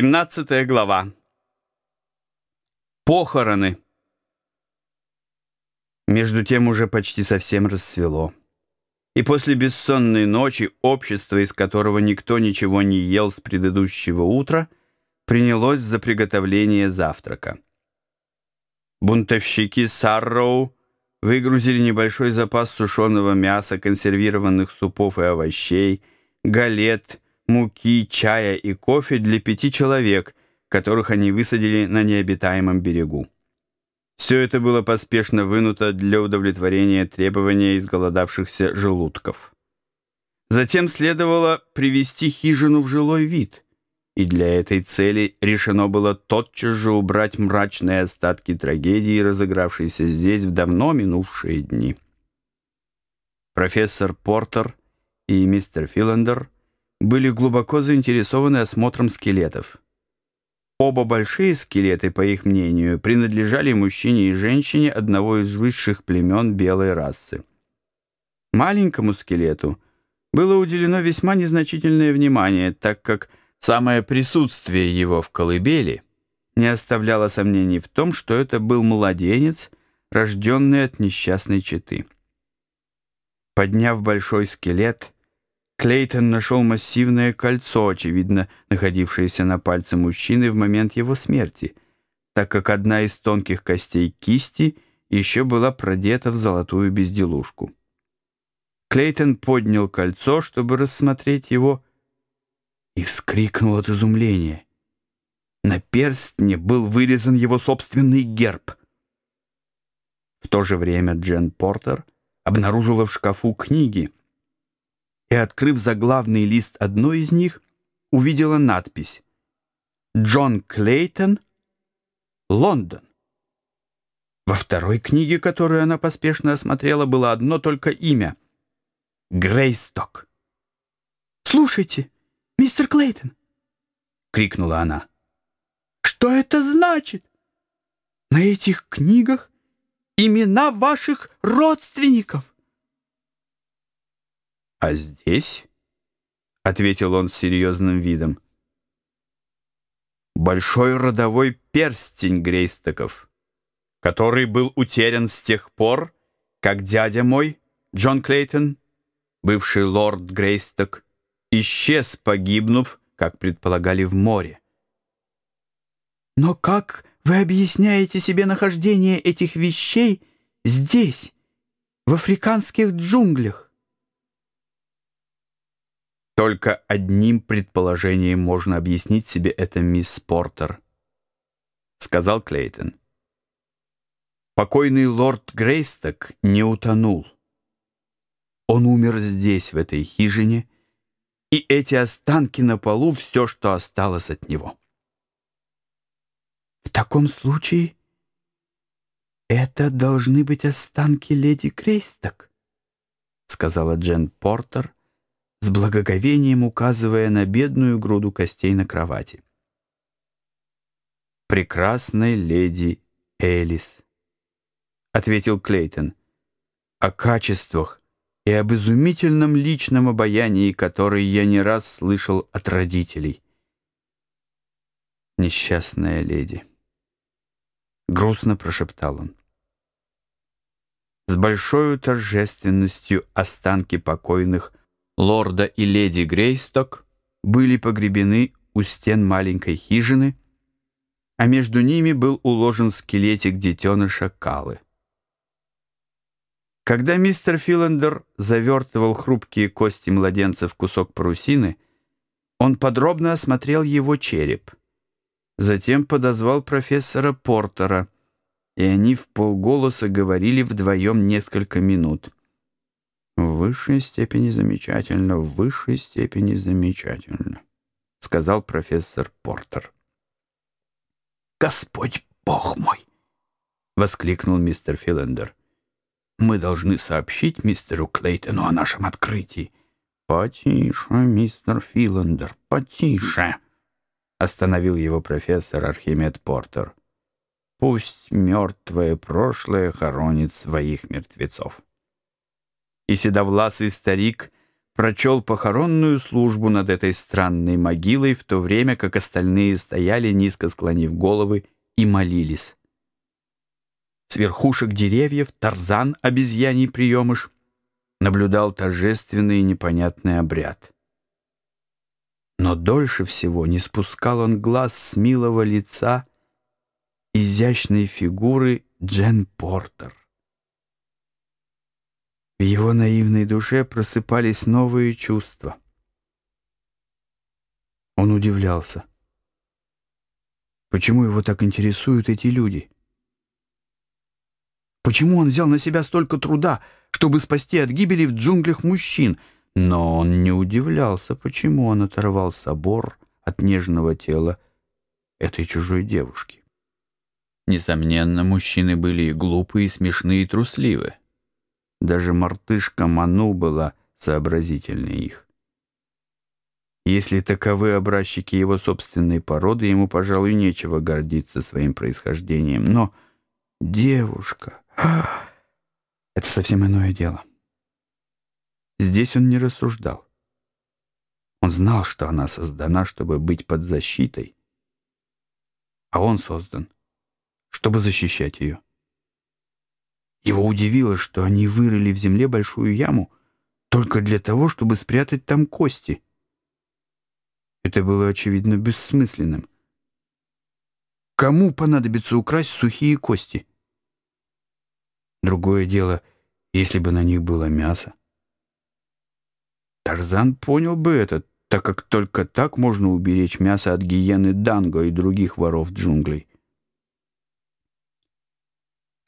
17 глава. Похороны. Между тем уже почти совсем рассвело. И после бессонной ночи общество, из которого никто ничего не ел с предыдущего утра, принялось за приготовление завтрака. Бунтовщики Сарроу выгрузили небольшой запас сушеного мяса, консервированных супов и овощей, галет, муки, чая и кофе для пяти человек, которых они высадили на необитаемом берегу. Все это было поспешно вынуто для удовлетворения требования изголодавшихся желудков. Затем следовало привести хижину в жилой вид, и для этой цели решено было тотчас же убрать мрачные остатки трагедии, разыгравшейся здесь в давно минувшие дни. Профессор Портер и мистер Филандер – были глубоко заинтересованы осмотром скелетов. Оба большие скелеты, по их мнению, принадлежали мужчине и женщине одного из высших племен белой расы. Маленькому скелету было уделено весьма незначительное внимание, так как самое присутствие его в колыбели не оставляло сомнений в том, что это был младенец, рожденный от несчастной четы. Подняв большой скелет, Клейтон нашел массивное кольцо, очевидно, находившееся на пальце мужчины в момент его смерти, так как одна из тонких костей кисти еще была продета в золотую безделушку. Клейтон поднял кольцо, чтобы рассмотреть его, и вскрикнул от изумления. На перстне был вырезан его собственный герб. В то же время Джен Портер обнаружила в шкафу книги — и, открыв заглавный лист одной из них, увидела надпись «Джон Клейтон, Лондон». Во второй книге, которую она поспешно осмотрела, было одно только имя — Грейсток. «Слушайте, мистер Клейтон!» — крикнула она. «Что это значит? На этих книгах имена ваших родственников!» «А здесь?» — ответил он с серьезным видом. «Большой родовой перстень Грейстоков, который был утерян с тех пор, как дядя мой, Джон Клейтон, бывший лорд Грейсток, исчез, погибнув, как предполагали, в море. «Но как вы объясняете себе нахождение этих вещей здесь, в африканских джунглях?» Только одним предположением можно объяснить себе это, мисс Портер, сказал Клейтон. Покойный лорд Грейсток не утонул. Он умер здесь, в этой хижине, и эти останки на полу — все, что осталось от него. В таком случае это должны быть останки леди Грейсток, сказала Джен Портер, с благоговением указывая на бедную груду костей на кровати. «Прекрасной леди Элис», — ответил Клейтон, — «о качествах и об изумительном личном обаянии, которое я не раз слышал от родителей». «Несчастная леди», — грустно прошептал он. С большой торжественностью останки покойных — лорда и леди Грейсток были погребены у стен маленькой хижины, а между ними был уложен скелетик детеныша Калы. Когда мистер Филандер завертывал хрупкие кости младенца в кусок парусины, он подробно осмотрел его череп. Затем подозвал профессора Портера, и они в полголоса говорили вдвоем несколько минут — «В высшей степени замечательно, в высшей степени замечательно», — сказал профессор Портер. «Господь Бог мой!» — воскликнул мистер Филендер. «Мы должны сообщить мистеру Клейтону о нашем открытии». «Потише, мистер Филендер, потише!» — остановил его профессор Архимед Портер. «Пусть мертвое прошлое хоронит своих мертвецов» и седовласый старик прочел похоронную службу над этой странной могилой, в то время как остальные стояли, низко склонив головы, и молились. С верхушек деревьев Тарзан, обезьяний приемыш, наблюдал торжественный и непонятный обряд. Но дольше всего не спускал он глаз с милого лица изящной фигуры Джен Портер. В его наивной душе просыпались новые чувства. Он удивлялся. Почему его так интересуют эти люди? Почему он взял на себя столько труда, чтобы спасти от гибели в джунглях мужчин? Но он не удивлялся, почему он оторвал собор от нежного тела этой чужой девушки. Несомненно, мужчины были и глупые, и смешные, и трусливы. Даже мартышка Ману была сообразительнее их. Если таковы образчики его собственной породы, ему, пожалуй, нечего гордиться своим происхождением. Но девушка... Это совсем иное дело. Здесь он не рассуждал. Он знал, что она создана, чтобы быть под защитой, а он создан, чтобы защищать ее. Его удивило, что они вырыли в земле большую яму только для того, чтобы спрятать там кости. Это было, очевидно, бессмысленным. Кому понадобится украсть сухие кости? Другое дело, если бы на них было мясо. Тарзан понял бы это, так как только так можно уберечь мясо от гиены Данго и других воров джунглей.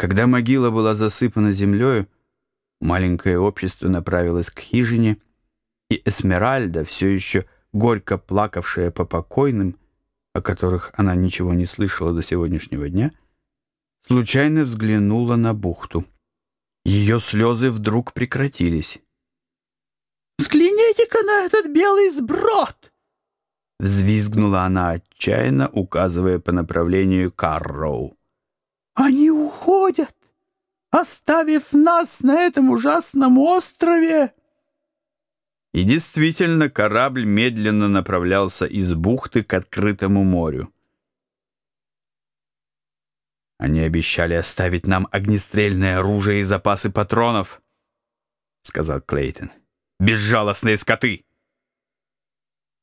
Когда могила была засыпана землею, маленькое общество направилось к хижине, и Эсмеральда, все еще горько плакавшая по покойным, о которых она ничего не слышала до сегодняшнего дня, случайно взглянула на бухту. Ее слезы вдруг прекратились. «Взгляните-ка на этот белый сброд!» Взвизгнула она отчаянно, указывая по направлению Карроу. Они уходят, оставив нас на этом ужасном острове. И действительно, корабль медленно направлялся из бухты к открытому морю. Они обещали оставить нам огнестрельное оружие и запасы патронов, — сказал Клейтон. Безжалостные скоты!